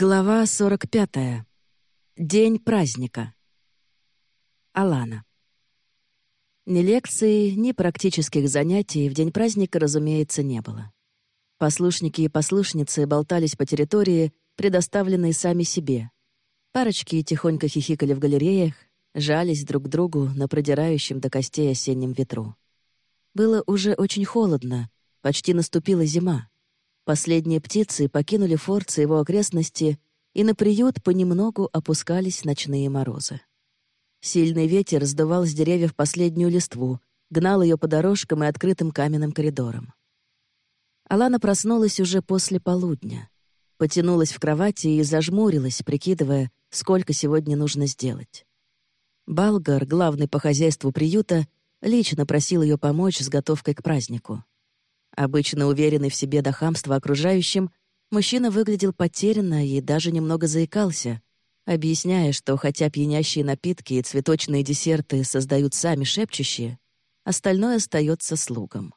Глава 45. День праздника. Алана. Ни лекции, ни практических занятий в день праздника, разумеется, не было. Послушники и послушницы болтались по территории, предоставленной сами себе. Парочки тихонько хихикали в галереях, жались друг к другу на продирающем до костей осеннем ветру. Было уже очень холодно, почти наступила зима. Последние птицы покинули форцы его окрестности, и на приют понемногу опускались ночные морозы. Сильный ветер сдувал с деревьев последнюю листву, гнал ее по дорожкам и открытым каменным коридорам. Алана проснулась уже после полудня. Потянулась в кровати и зажмурилась, прикидывая, сколько сегодня нужно сделать. Балгар, главный по хозяйству приюта, лично просил ее помочь с готовкой к празднику. Обычно уверенный в себе до хамства окружающим, мужчина выглядел потерянно и даже немного заикался, объясняя, что хотя пьянящие напитки и цветочные десерты создают сами шепчущие, остальное остается слугам.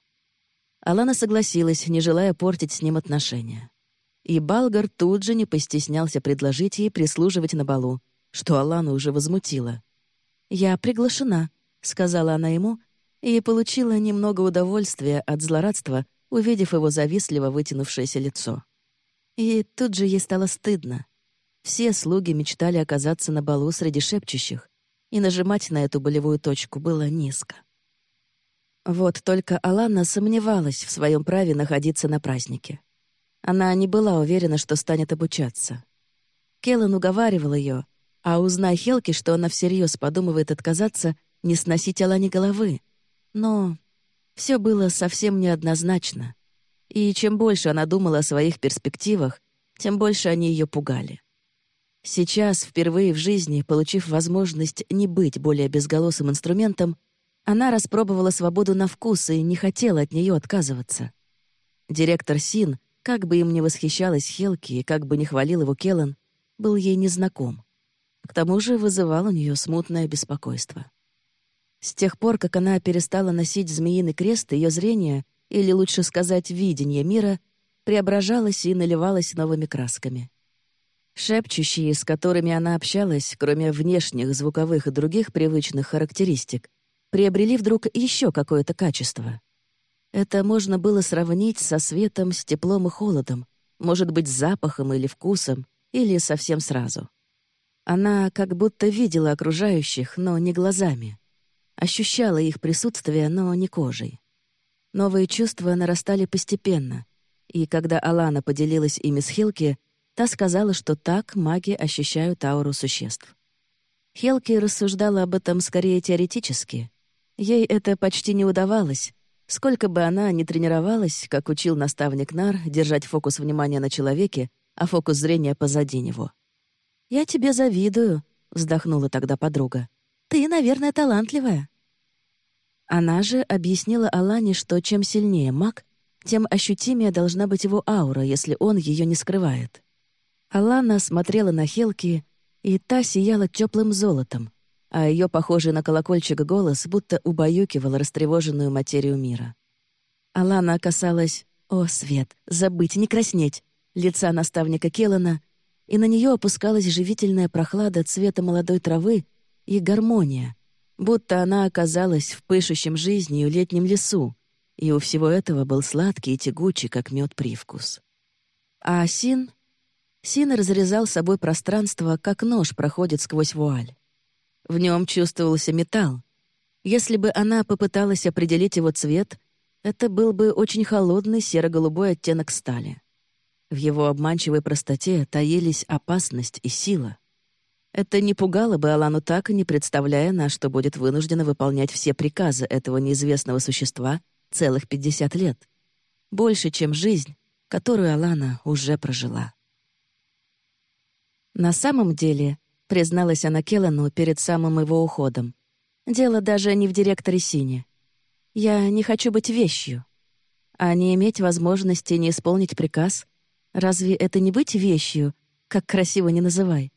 Алана согласилась, не желая портить с ним отношения. И Балгар тут же не постеснялся предложить ей прислуживать на балу, что Алана уже возмутила. «Я приглашена», — сказала она ему, и получила немного удовольствия от злорадства, увидев его завистливо вытянувшееся лицо. И тут же ей стало стыдно. Все слуги мечтали оказаться на балу среди шепчущих, и нажимать на эту болевую точку было низко. Вот только Алана сомневалась в своем праве находиться на празднике. Она не была уверена, что станет обучаться. Келлан уговаривал ее, а узнай Хелки, что она всерьез подумывает отказаться, не сносить Алане головы, но все было совсем неоднозначно. И чем больше она думала о своих перспективах, тем больше они ее пугали. Сейчас, впервые в жизни, получив возможность не быть более безголосым инструментом, она распробовала свободу на вкус и не хотела от нее отказываться. Директор Син, как бы им ни восхищалась Хелки и как бы ни хвалил его Келлан, был ей незнаком. К тому же вызывал у нее смутное беспокойство. С тех пор, как она перестала носить змеиный крест, ее зрение, или лучше сказать, видение мира, преображалось и наливалось новыми красками. Шепчущие, с которыми она общалась, кроме внешних, звуковых и других привычных характеристик, приобрели вдруг еще какое-то качество. Это можно было сравнить со светом, с теплом и холодом, может быть, с запахом или вкусом, или совсем сразу. Она как будто видела окружающих, но не глазами. Ощущала их присутствие, но не кожей. Новые чувства нарастали постепенно, и когда Алана поделилась ими с Хилки, та сказала, что так маги ощущают ауру существ. Хелки рассуждала об этом скорее теоретически. Ей это почти не удавалось, сколько бы она ни тренировалась, как учил наставник Нар, держать фокус внимания на человеке, а фокус зрения позади него. «Я тебе завидую», — вздохнула тогда подруга. «Ты, наверное, талантливая». Она же объяснила Алане, что чем сильнее маг, тем ощутимее должна быть его аура, если он ее не скрывает. Алана смотрела на Хелки, и та сияла теплым золотом, а ее похожий на колокольчик голос будто убаюкивал растревоженную материю мира. Алана касалась «О, свет! Забыть, не краснеть!» лица наставника Келлана, и на нее опускалась живительная прохлада цвета молодой травы и гармония, будто она оказалась в пышущем жизнью летнем лесу, и у всего этого был сладкий и тягучий, как мед, привкус. А Син? Син разрезал собой пространство, как нож проходит сквозь вуаль. В нем чувствовался металл. Если бы она попыталась определить его цвет, это был бы очень холодный серо-голубой оттенок стали. В его обманчивой простоте таились опасность и сила. Это не пугало бы Алану так, не представляя, на что будет вынуждена выполнять все приказы этого неизвестного существа целых 50 лет. Больше, чем жизнь, которую Алана уже прожила. На самом деле, призналась она Келлану перед самым его уходом, дело даже не в директоре Сине. Я не хочу быть вещью. А не иметь возможности не исполнить приказ, разве это не быть вещью, как красиво не называй?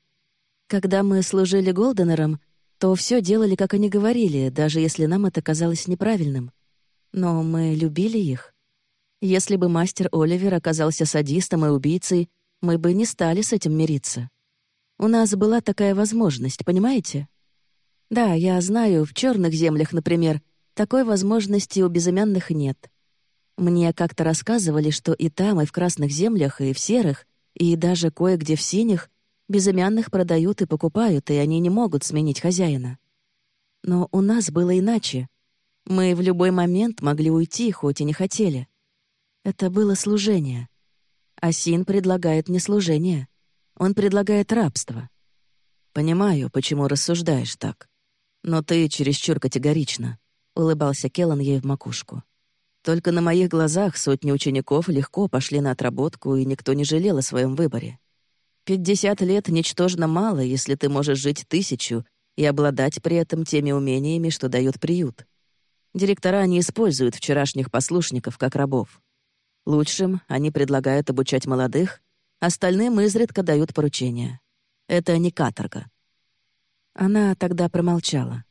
Когда мы служили Голденерам, то все делали, как они говорили, даже если нам это казалось неправильным. Но мы любили их. Если бы мастер Оливер оказался садистом и убийцей, мы бы не стали с этим мириться. У нас была такая возможность, понимаете? Да, я знаю, в черных землях, например, такой возможности у безымянных нет. Мне как-то рассказывали, что и там, и в красных землях, и в серых, и даже кое-где в синих безымянных продают и покупают, и они не могут сменить хозяина. Но у нас было иначе. Мы в любой момент могли уйти, хоть и не хотели. Это было служение. Асин предлагает не служение. Он предлагает рабство. Понимаю, почему рассуждаешь так. Но ты чересчур категорично. Улыбался Келлан ей в макушку. Только на моих глазах сотни учеников легко пошли на отработку, и никто не жалел о своем выборе. Пятьдесят лет ничтожно мало, если ты можешь жить тысячу и обладать при этом теми умениями, что дают приют. Директора не используют вчерашних послушников как рабов. Лучшим они предлагают обучать молодых, остальным изредка дают поручения. Это не каторга. Она тогда промолчала.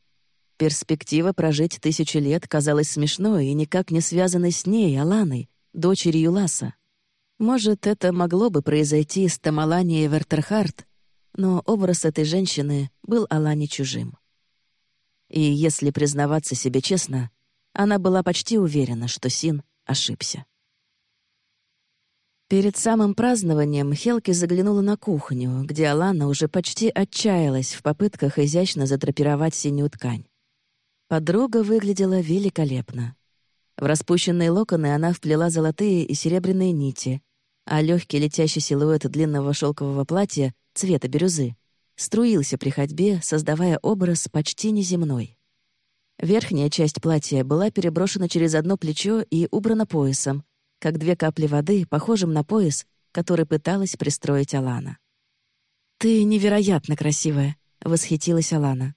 Перспектива прожить тысячу лет казалась смешной и никак не связанной с ней, Аланой, дочерью Ласа. Может, это могло бы произойти с Тамаланией Вертерхарт, но образ этой женщины был Алане чужим. И если признаваться себе честно, она была почти уверена, что Син ошибся. Перед самым празднованием Хелки заглянула на кухню, где Алана уже почти отчаялась в попытках изящно задрапировать синюю ткань. Подруга выглядела великолепно. В распущенные локоны она вплела золотые и серебряные нити, а легкий летящий силуэт длинного шелкового платья цвета бирюзы струился при ходьбе, создавая образ почти неземной. Верхняя часть платья была переброшена через одно плечо и убрана поясом, как две капли воды, похожим на пояс, который пыталась пристроить Алана. «Ты невероятно красивая», — восхитилась Алана.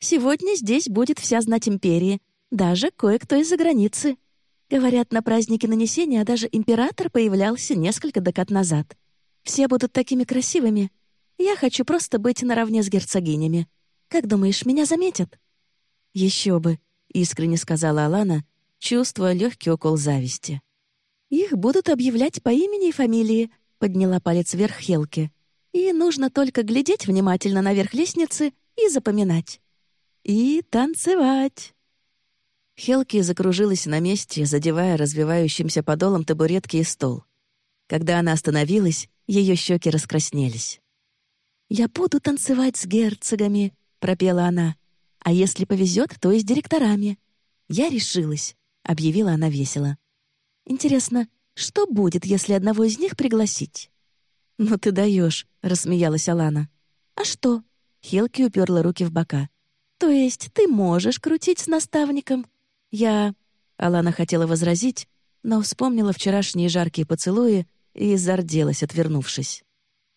Сегодня здесь будет вся знать империи, даже кое-кто из-за границы. Говорят, на празднике нанесения даже император появлялся несколько декад назад. Все будут такими красивыми. Я хочу просто быть наравне с герцогинями. Как думаешь, меня заметят?» Еще бы», — искренне сказала Алана, чувствуя легкий укол зависти. «Их будут объявлять по имени и фамилии», — подняла палец вверх Хелки. «И нужно только глядеть внимательно наверх лестницы и запоминать. И танцевать!» Хелки закружилась на месте, задевая развивающимся подолом табуретки и стол. Когда она остановилась, ее щеки раскраснелись. «Я буду танцевать с герцогами», — пропела она. «А если повезет, то и с директорами». «Я решилась», — объявила она весело. «Интересно, что будет, если одного из них пригласить?» «Ну ты даешь, рассмеялась Алана. «А что?» — Хелки уперла руки в бока. «То есть ты можешь крутить с наставником?» «Я...» Алана хотела возразить, но вспомнила вчерашние жаркие поцелуи и зарделась, отвернувшись.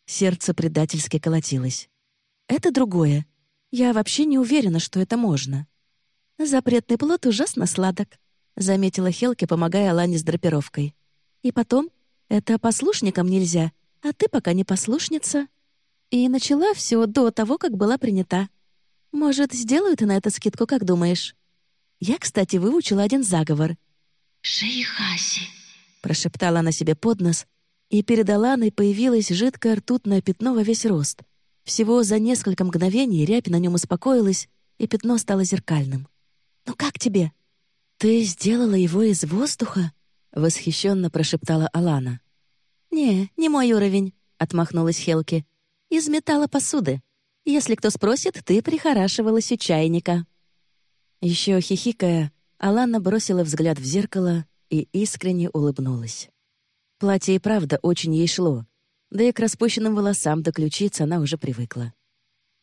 Сердце предательски колотилось. «Это другое. Я вообще не уверена, что это можно». «Запретный плод ужасно сладок», — заметила Хелки, помогая Алане с драпировкой. «И потом, это послушникам нельзя, а ты пока не послушница». И начала все до того, как была принята. Может, сделают на это скидку, как думаешь? Я, кстати, выучила один заговор. «Шейхаси», — прошептала она себе под нос, и перед Аланой появилось жидкое ртутное пятно во весь рост. Всего за несколько мгновений рябь на нем успокоилась, и пятно стало зеркальным. «Ну как тебе?» «Ты сделала его из воздуха?» — восхищенно прошептала Алана. «Не, не мой уровень», — отмахнулась Хелки. «Из металла посуды. Если кто спросит, ты прихорашивалась у чайника». Еще хихикая, Алана бросила взгляд в зеркало и искренне улыбнулась. Платье и правда очень ей шло, да и к распущенным волосам до ключиц она уже привыкла.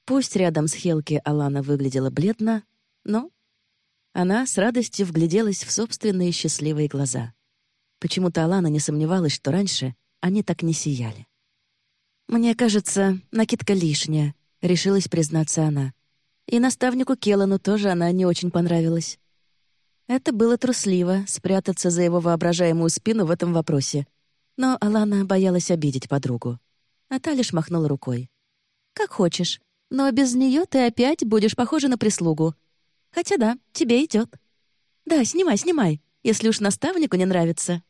Пусть рядом с Хелки Алана выглядела бледно, но она с радостью вгляделась в собственные счастливые глаза. Почему-то Алана не сомневалась, что раньше они так не сияли. «Мне кажется, накидка лишняя», — решилась признаться она. И наставнику Келану тоже она не очень понравилась. Это было трусливо, спрятаться за его воображаемую спину в этом вопросе. Но Алана боялась обидеть подругу. А та лишь махнула рукой. «Как хочешь, но без нее ты опять будешь похожа на прислугу. Хотя да, тебе идет. Да, снимай, снимай, если уж наставнику не нравится.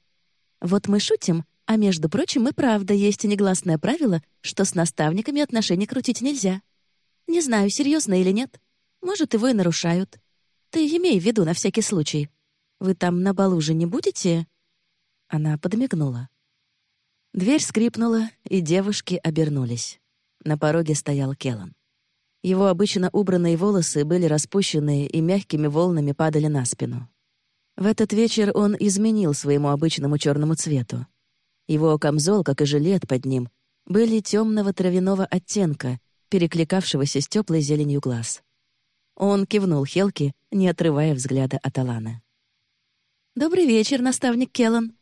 Вот мы шутим, А между прочим, и правда есть негласное правило, что с наставниками отношения крутить нельзя. Не знаю, серьезно или нет. Может, его и нарушают. Ты имей в виду на всякий случай. Вы там на балу же не будете?» Она подмигнула. Дверь скрипнула, и девушки обернулись. На пороге стоял Келан. Его обычно убранные волосы были распущены и мягкими волнами падали на спину. В этот вечер он изменил своему обычному черному цвету. Его камзол, как и жилет под ним, были темного травяного оттенка, перекликавшегося с теплой зеленью глаз. Он кивнул Хелке, не отрывая взгляда от Алана. «Добрый вечер, наставник Келлан».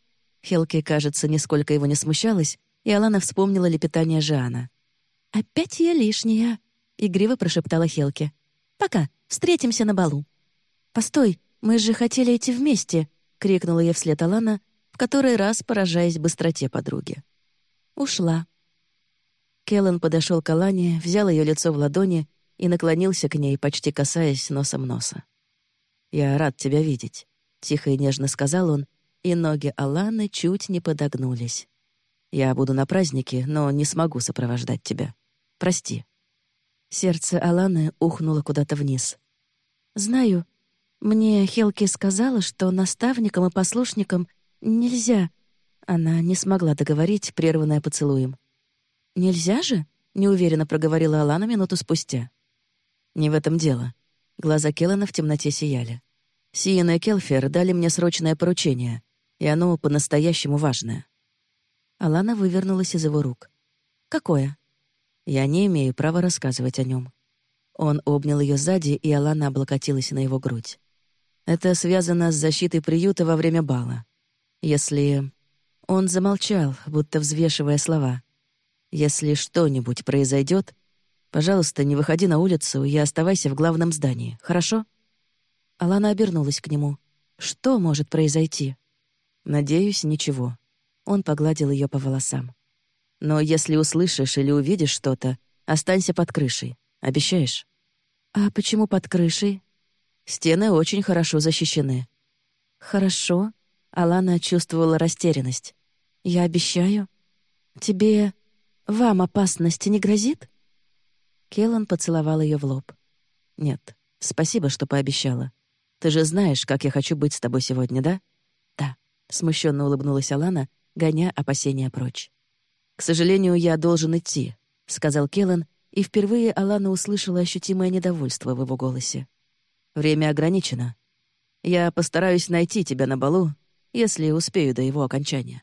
Хелке, кажется, нисколько его не смущалась, и Алана вспомнила лепетание Жиана. «Опять я лишняя», — игриво прошептала Хелке. «Пока, встретимся на балу». «Постой, мы же хотели идти вместе», — крикнула ей вслед Алана, в который раз поражаясь быстроте подруги. Ушла. Келлан подошел к Алане, взял ее лицо в ладони и наклонился к ней, почти касаясь носом носа. «Я рад тебя видеть», — тихо и нежно сказал он, и ноги Аланы чуть не подогнулись. «Я буду на празднике, но не смогу сопровождать тебя. Прости». Сердце Аланы ухнуло куда-то вниз. «Знаю. Мне Хелки сказала, что наставникам и послушникам «Нельзя». Она не смогла договорить, прерванная поцелуем. «Нельзя же?» — неуверенно проговорила Алана минуту спустя. «Не в этом дело». Глаза Келлана в темноте сияли. Сиен и Келфер дали мне срочное поручение, и оно по-настоящему важное. Алана вывернулась из его рук. «Какое?» «Я не имею права рассказывать о нем. Он обнял ее сзади, и Алана облокотилась на его грудь. «Это связано с защитой приюта во время бала. Если... Он замолчал, будто взвешивая слова. Если что-нибудь произойдет, пожалуйста, не выходи на улицу и оставайся в главном здании, хорошо? Алана обернулась к нему. Что может произойти? Надеюсь, ничего. Он погладил ее по волосам. Но если услышишь или увидишь что-то, останься под крышей. Обещаешь? А почему под крышей? Стены очень хорошо защищены. Хорошо, Алана чувствовала растерянность. «Я обещаю. Тебе... вам опасность не грозит?» Келлан поцеловал ее в лоб. «Нет, спасибо, что пообещала. Ты же знаешь, как я хочу быть с тобой сегодня, да?» «Да», — смущенно улыбнулась Алана, гоня опасения прочь. «К сожалению, я должен идти», — сказал Келлан, и впервые Алана услышала ощутимое недовольство в его голосе. «Время ограничено. Я постараюсь найти тебя на балу если успею до его окончания.